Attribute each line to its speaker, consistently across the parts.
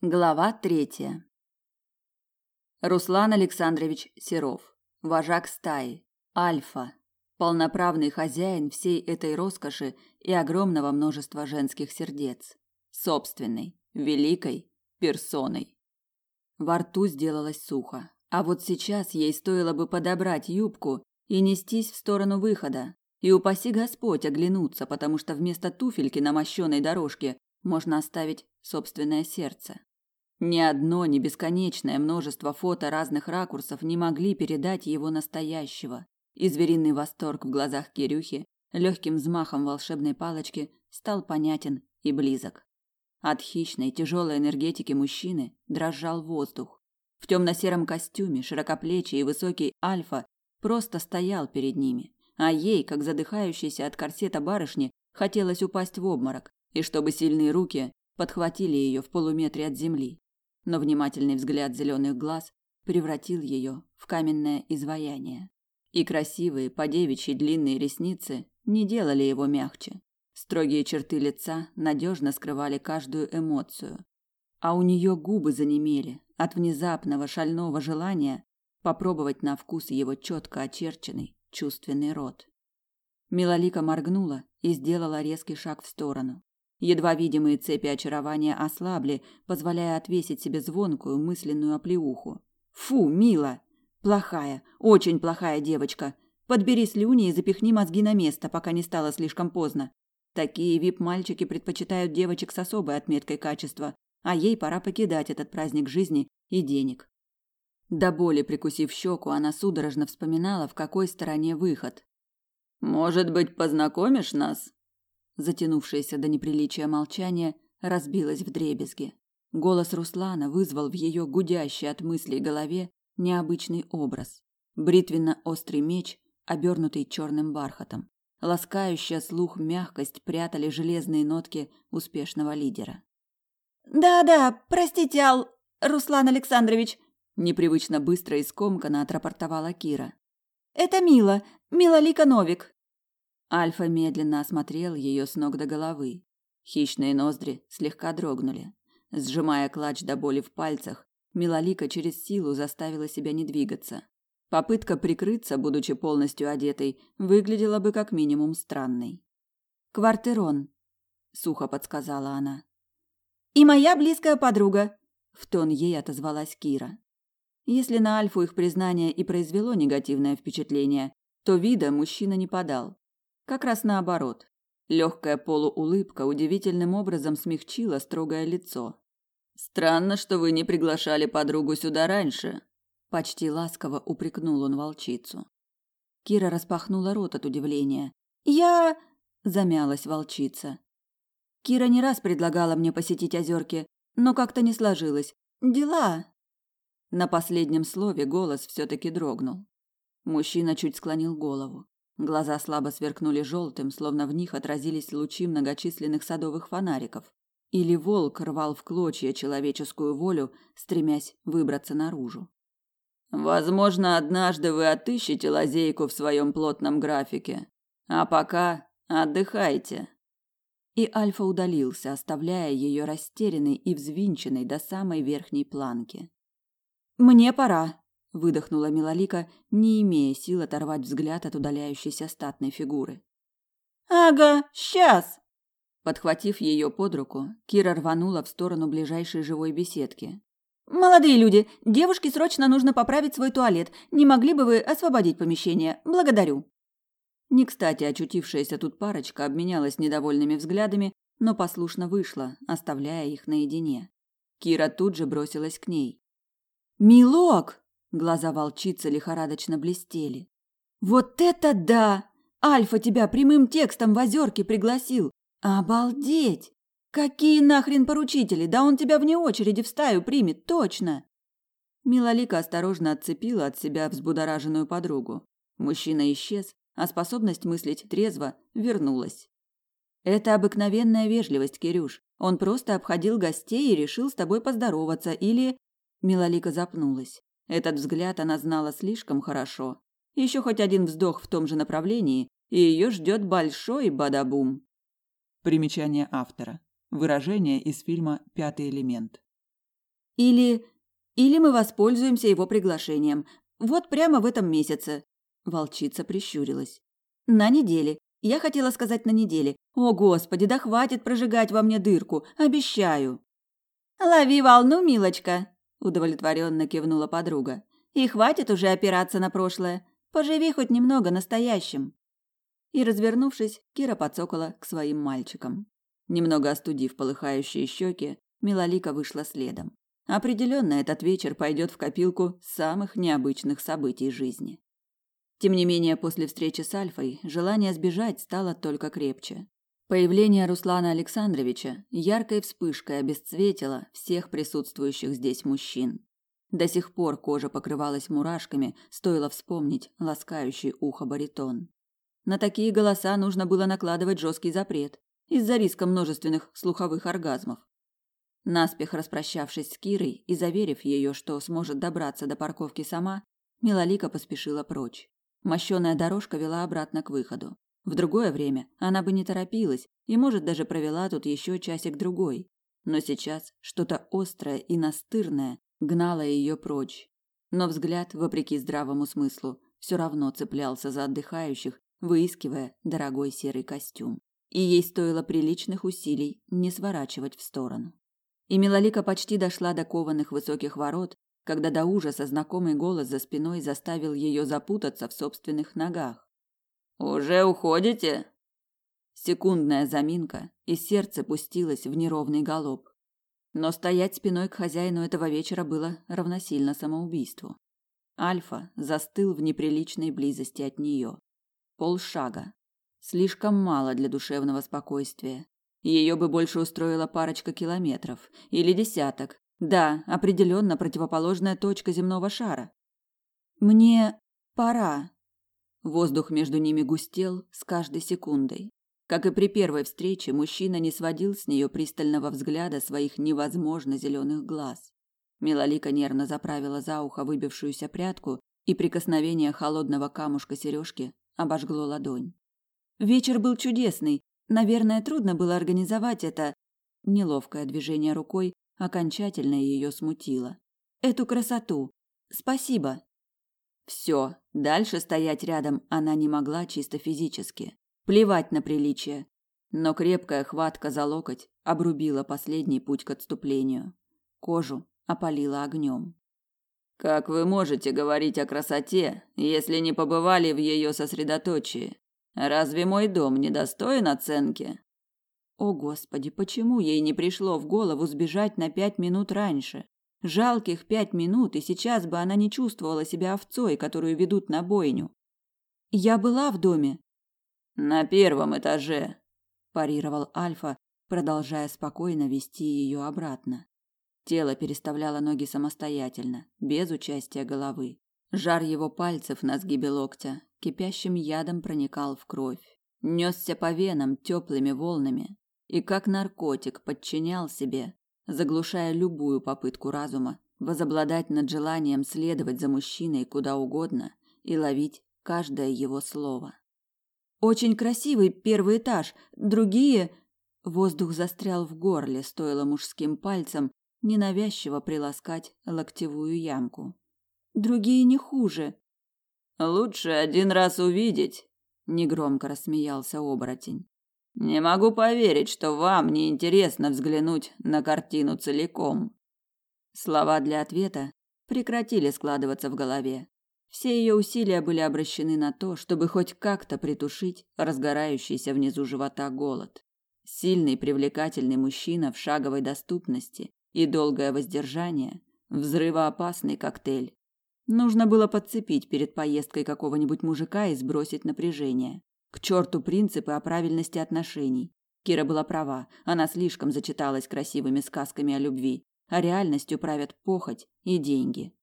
Speaker 1: Глава третья. Руслан Александрович Серов, вожак стаи, альфа, полноправный хозяин всей этой роскоши и огромного множества женских сердец, собственной, великой персоной. Во рту сделалось сухо, а вот сейчас ей стоило бы подобрать юбку и нестись в сторону выхода, и упаси Господь оглянуться, потому что вместо туфельки на мощенной дорожке можно оставить собственное сердце. Ни одно, ни бесконечное множество фото разных ракурсов не могли передать его настоящего. И звериный восторг в глазах Кирюхи легким взмахом волшебной палочки стал понятен и близок. От хищной, тяжелой энергетики мужчины дрожал воздух. В темно-сером костюме широкоплечий и высокий альфа просто стоял перед ними, а ей, как задыхающейся от корсета барышни, хотелось упасть в обморок, и чтобы сильные руки подхватили ее в полуметре от земли но внимательный взгляд зеленых глаз превратил ее в каменное изваяние. И красивые, по-девичьи длинные ресницы не делали его мягче. Строгие черты лица надежно скрывали каждую эмоцию. А у нее губы занемели от внезапного шального желания попробовать на вкус его четко очерченный чувственный рот. Милолика моргнула и сделала резкий шаг в сторону. Едва видимые цепи очарования ослабли, позволяя отвесить себе звонкую мысленную оплеуху. Фу, мила, плохая, очень плохая девочка. Подбери слюни и запихни мозги на место, пока не стало слишком поздно. Такие вип-мальчики предпочитают девочек с особой отметкой качества, а ей пора покидать этот праздник жизни и денег. До боли прикусив щеку, она судорожно вспоминала, в какой стороне выход. «Может быть, познакомишь нас?» Затянувшееся до неприличия молчание разбилось вдребезги. Голос Руслана вызвал в ее гудящей от мыслей голове необычный образ. Бритвенно-острый меч, обернутый черным бархатом. Ласкающая слух мягкость прятали железные нотки успешного лидера. «Да-да, простите, Ал... Руслан Александрович», непривычно быстро и скомканно отрапортовала Кира. «Это Мила, Мила Лика Новик. Альфа медленно осмотрел ее с ног до головы. Хищные ноздри слегка дрогнули. Сжимая клатч до боли в пальцах, Милолика через силу заставила себя не двигаться. Попытка прикрыться, будучи полностью одетой, выглядела бы как минимум странной. «Квартерон», — сухо подсказала она. «И моя близкая подруга», — в тон ей отозвалась Кира. Если на Альфу их признание и произвело негативное впечатление, то вида мужчина не подал. Как раз наоборот. Легкая полуулыбка удивительным образом смягчила строгое лицо. Странно, что вы не приглашали подругу сюда раньше, почти ласково упрекнул он волчицу. Кира распахнула рот от удивления. Я замялась волчица. Кира не раз предлагала мне посетить озерки, но как-то не сложилось. Дела. На последнем слове голос все таки дрогнул. Мужчина чуть склонил голову. Глаза слабо сверкнули желтым, словно в них отразились лучи многочисленных садовых фонариков. Или волк рвал в клочья человеческую волю, стремясь выбраться наружу. Возможно, однажды вы отыщете лазейку в своем плотном графике. А пока отдыхайте. И Альфа удалился, оставляя ее растерянной и взвинченной до самой верхней планки. Мне пора, выдохнула Милолика, не имея сил оторвать взгляд от удаляющейся статной фигуры. Ага, сейчас. Подхватив ее под руку, Кира рванула в сторону ближайшей живой беседки. Молодые люди, девушке срочно нужно поправить свой туалет. Не могли бы вы освободить помещение? Благодарю. Не кстати очутившаяся тут парочка обменялась недовольными взглядами, но послушно вышла, оставляя их наедине. Кира тут же бросилась к ней. «Милок!» Глаза волчицы лихорадочно блестели. Вот это да! Альфа тебя прямым текстом в озерке пригласил. Обалдеть! Какие нахрен поручители? Да он тебя вне очереди в стаю примет, точно. Милолика осторожно отцепила от себя взбудораженную подругу. Мужчина исчез, а способность мыслить трезво вернулась. Это обыкновенная вежливость, Кирюш. Он просто обходил гостей и решил с тобой поздороваться или Милолика запнулась. Этот взгляд она знала слишком хорошо. Еще хоть один вздох в том же направлении, и ее ждет большой бадабум.
Speaker 2: Примечание автора. Выражение из фильма «Пятый элемент».
Speaker 1: Или... Или мы воспользуемся его приглашением. Вот прямо в этом месяце. Волчица прищурилась. На неделе. Я хотела сказать на неделе. О, господи, да хватит прожигать во мне дырку, обещаю. Лови волну, милочка, удовлетворенно кивнула подруга. И хватит уже опираться на прошлое. Поживи хоть немного настоящим. И развернувшись, Кира подсокола к своим мальчикам. Немного остудив полыхающие щеки, Милолика вышла следом. Определенно этот вечер пойдет в копилку самых необычных событий жизни. Тем не менее, после встречи с Альфой желание сбежать стало только крепче. Появление Руслана Александровича яркой вспышкой обесцветило всех присутствующих здесь мужчин. До сих пор кожа покрывалась мурашками, стоило вспомнить ласкающий ухо баритон. На такие голоса нужно было накладывать жесткий запрет из-за риска множественных слуховых оргазмов. Наспех распрощавшись с Кирой и заверив ее, что сможет добраться до парковки сама, Милолика поспешила прочь. Мощёная дорожка вела обратно к выходу. В другое время она бы не торопилась и, может, даже провела тут еще часик-другой. Но сейчас что-то острое и настырное гнало ее прочь. Но взгляд, вопреки здравому смыслу, все равно цеплялся за отдыхающих, выискивая дорогой серый костюм. И ей стоило приличных усилий не сворачивать в сторону. И Милолика почти дошла до кованых высоких ворот, когда до ужаса знакомый голос за спиной заставил ее запутаться в собственных ногах. «Уже уходите?» Секундная заминка, и сердце пустилось в неровный галоп. Но стоять спиной к хозяину этого вечера было равносильно самоубийству. Альфа застыл в неприличной близости от нее. Полшага. Слишком мало для душевного спокойствия. Ее бы больше устроила парочка километров или десяток, да, определенно противоположная точка земного шара. Мне пора. Воздух между ними густел с каждой секундой. Как и при первой встрече, мужчина не сводил с нее пристального взгляда своих невозможно зеленых глаз. Милолика нервно заправила за ухо выбившуюся прядку, и прикосновение холодного камушка сережки обожгло ладонь. Вечер был чудесный. Наверное, трудно было организовать это. Неловкое движение рукой окончательно ее смутило. Эту красоту. Спасибо. Все, дальше стоять рядом она не могла чисто физически. Плевать на приличие. Но крепкая хватка за локоть обрубила последний путь к отступлению. Кожу опалила огнем. Как вы можете говорить о красоте, если не побывали в ее сосредоточии? Разве мой дом не достоин оценки? О, господи, почему ей не пришло в голову сбежать на пять минут раньше? Жалких пять минут, и сейчас бы она не чувствовала себя овцой, которую ведут на бойню. Я была в доме. На первом этаже, парировал Альфа, продолжая спокойно вести ее обратно. Тело переставляло ноги самостоятельно, без участия головы. Жар его пальцев на сгибе локтя кипящим ядом проникал в кровь, несся по венам теплыми волнами, и как наркотик подчинял себе, заглушая любую попытку разума возобладать над желанием следовать за мужчиной куда угодно и ловить каждое его слово. Очень красивый первый этаж, другие воздух застрял в горле, стоило мужским пальцем ненавязчиво приласкать локтевую ямку. Другие не хуже. Лучше один раз увидеть, негромко рассмеялся оборотень. Не могу поверить, что вам не интересно взглянуть на картину целиком. Слова для ответа прекратили складываться в голове. Все ее усилия были обращены на то, чтобы хоть как-то притушить разгорающийся внизу живота голод. Сильный, привлекательный мужчина в шаговой доступности и долгое воздержание взрывоопасный коктейль. Нужно было подцепить перед поездкой какого-нибудь мужика и сбросить напряжение. К черту принципы о правильности отношений. Кира была права, она слишком зачиталась красивыми сказками о любви, а реальностью правят похоть и деньги.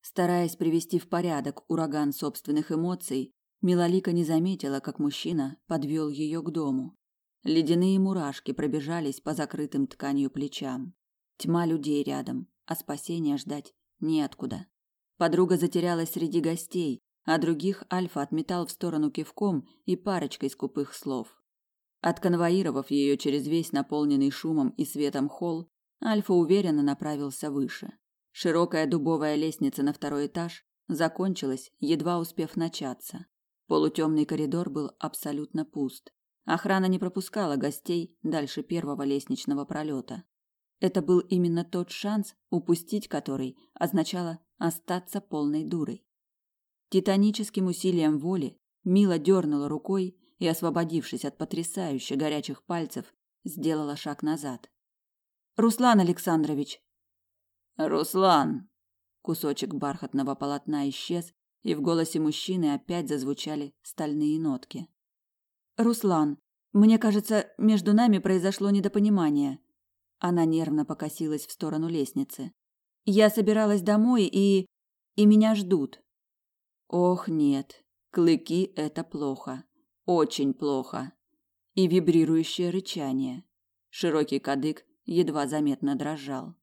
Speaker 1: Стараясь привести в порядок ураган собственных эмоций, Милолика не заметила, как мужчина подвел ее к дому. Ледяные мурашки пробежались по закрытым тканью плечам. Тьма людей рядом, а спасения ждать неоткуда. Подруга затерялась среди гостей, а других Альфа отметал в сторону кивком и парочкой скупых слов. Отконвоировав ее через весь наполненный шумом и светом холл, Альфа уверенно направился выше. Широкая дубовая лестница на второй этаж закончилась, едва успев начаться. Полутемный коридор был абсолютно пуст. Охрана не пропускала гостей дальше первого лестничного пролета. Это был именно тот шанс, упустить который означало остаться полной дурой. Титаническим усилием воли Мила дернула рукой и, освободившись от потрясающе горячих пальцев, сделала шаг назад. Руслан Александрович.
Speaker 2: Руслан.
Speaker 1: Кусочек бархатного полотна исчез, и в голосе мужчины опять зазвучали стальные нотки. Руслан, мне кажется, между нами произошло недопонимание. Она нервно покосилась в сторону лестницы. Я собиралась домой и и меня ждут. Ох, нет. Клыки это плохо. Очень плохо. И вибрирующее рычание. Широкий кадык едва заметно дрожал.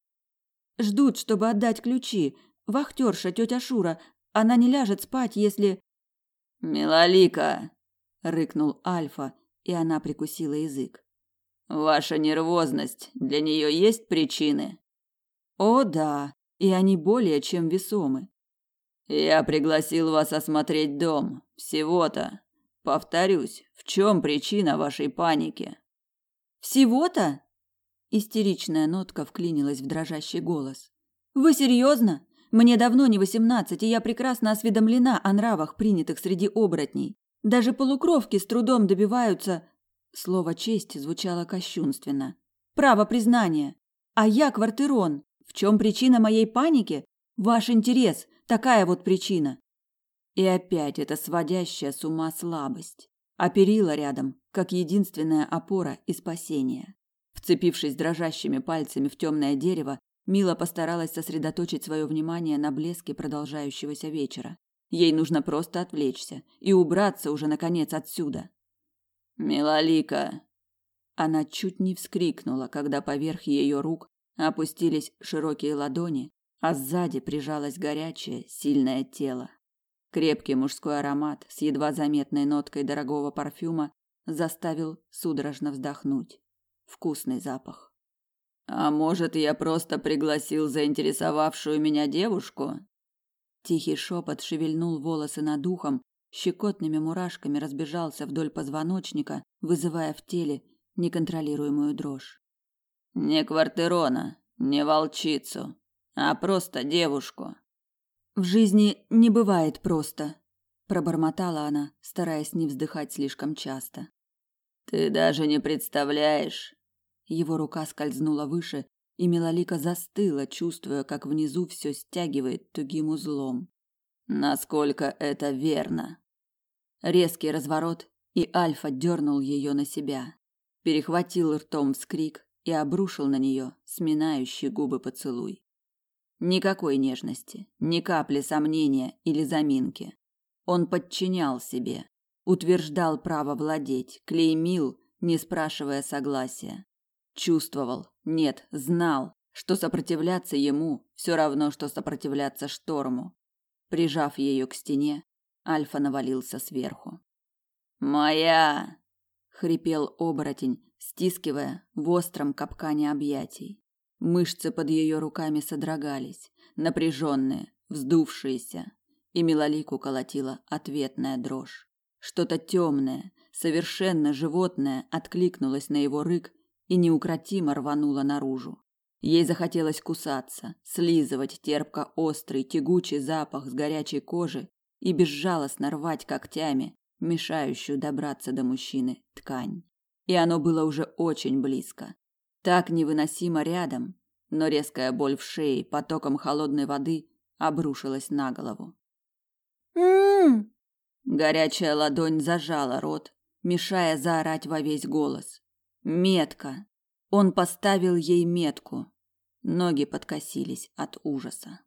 Speaker 1: Ждут, чтобы отдать ключи. Вахтерша тетя Шура, она не ляжет спать, если
Speaker 2: Милолика,
Speaker 1: рыкнул Альфа, и она прикусила язык.
Speaker 2: Ваша нервозность, для нее есть причины?
Speaker 1: О, да, и они более чем весомы.
Speaker 2: Я пригласил вас осмотреть дом, всего-то. Повторюсь, в чем причина вашей паники?
Speaker 1: Всего-то? Истеричная нотка вклинилась в дрожащий голос. Вы серьезно? Мне давно не восемнадцать, и я прекрасно осведомлена о нравах, принятых среди оборотней. Даже полукровки с трудом добиваются... Слово «честь» звучало кощунственно. Право признания. А я квартирон. В чем причина моей паники? Ваш интерес. Такая вот причина. И опять эта сводящая с ума слабость. А перила рядом, как единственная опора и спасение. Вцепившись дрожащими пальцами в темное дерево, Мила постаралась сосредоточить свое внимание на блеске продолжающегося вечера. Ей нужно просто отвлечься и убраться уже наконец отсюда.
Speaker 2: Милолика.
Speaker 1: Она чуть не вскрикнула, когда поверх ее рук опустились широкие ладони, а сзади прижалось горячее, сильное тело. Крепкий мужской аромат с едва заметной ноткой дорогого парфюма заставил судорожно вздохнуть. Вкусный запах.
Speaker 2: А может, я просто пригласил заинтересовавшую меня девушку?
Speaker 1: Тихий шепот шевельнул волосы над ухом, щекотными мурашками разбежался вдоль позвоночника, вызывая в теле неконтролируемую дрожь.
Speaker 2: Не квартирона, не волчицу, а просто девушку.
Speaker 1: В жизни не бывает просто, пробормотала она, стараясь не вздыхать слишком часто.
Speaker 2: Ты даже не представляешь.
Speaker 1: Его рука скользнула выше, и Милолика застыла, чувствуя, как внизу все стягивает тугим узлом.
Speaker 2: Насколько это верно?
Speaker 1: Резкий разворот, и Альфа дернул ее на себя, перехватил ртом вскрик и обрушил на нее сминающий губы поцелуй. Никакой нежности, ни капли сомнения или заминки. Он подчинял себе, утверждал право владеть, клеймил, не спрашивая согласия. Чувствовал, нет, знал, что сопротивляться ему все равно, что сопротивляться шторму. Прижав ее к стене, Альфа навалился сверху.
Speaker 2: «Моя!» — хрипел
Speaker 1: оборотень, стискивая в остром капкане объятий. Мышцы под ее руками содрогались, напряженные, вздувшиеся, и Милолику колотила ответная дрожь. Что-то темное, совершенно животное откликнулось на его рык и неукротимо рвануло наружу. Ей захотелось кусаться, слизывать терпко-острый, тягучий запах с горячей кожи и безжалостно рвать когтями мешающую добраться до мужчины ткань. И оно было уже очень близко. Так невыносимо рядом, но резкая боль в шее потоком холодной воды обрушилась на голову.
Speaker 2: М-м.
Speaker 1: Горячая ладонь зажала рот, мешая заорать во весь голос. Метка. Он поставил ей метку. Ноги подкосились от ужаса.